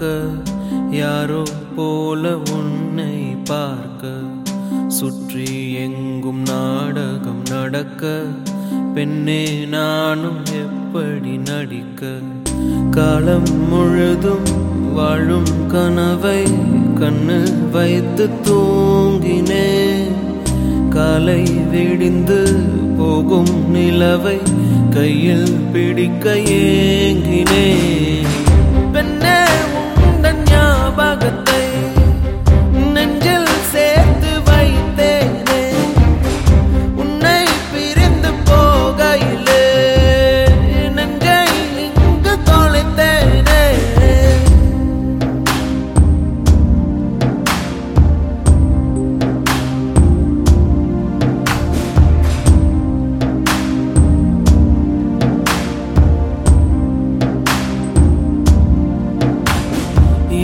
பார்க்க யாரோ போல உன்னை பார்க்க. சுற்றி எங்கும் நாடகம் நடக்க பெண்ணே நானும் எப்படி நடிக்க? காலம் முழுதும் வாழும் கனவை கண்ணு வைத்து தூங்கினேன். காலை விடிந்து போகும் நிலவை கையில் பிடிக்க ஏங்கினேன்.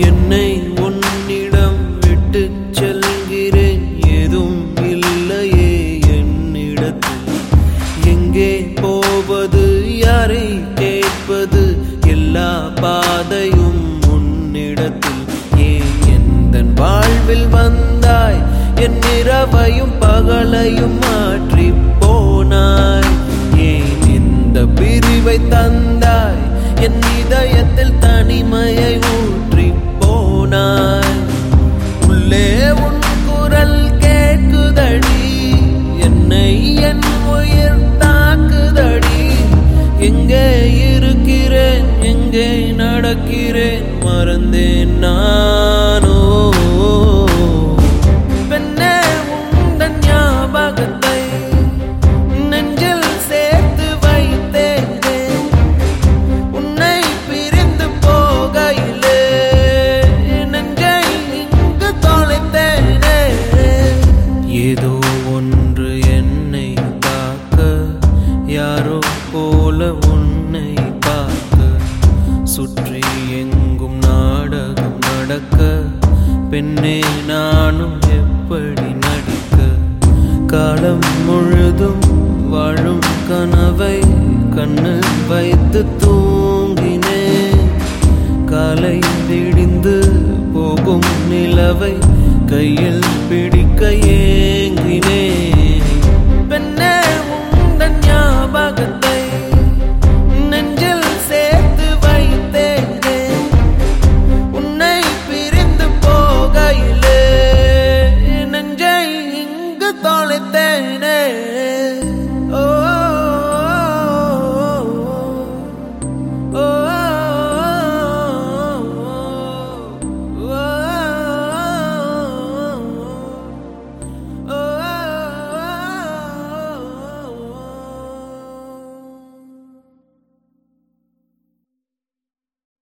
என்னை உன்னிடம் விட்டு செல்கிறேன். எதுவும் இல்லையே என்னிடத்தில். எங்கே போவது யாரை கேட்பது? எல்லா பாதையும் உன்னிடத்தில். ஏன் எந்த வாழ்வில் வந்தாய்? என் இரவையும் பகலையும் மாற்றி போனாய். ஏன் இந்த பிரிவை தந்தாய்? குரல் கேட்குதடி என்னை என் உயிர் தாக்குதடி. எங்கே இருக்கிறேன்? எங்கே நடக்கிறேன்? மறந்தேன் நானோ. எங்கும் நாடகம் நடக்க பெண்ணே நானும் எப்படி நடிக்க? காலம் முழுதும் வாழும் கனவை கண்ணு வைத்து தூங்கினேன். காலை விடிந்து போகும் நிலவை கையில் பிடிக்க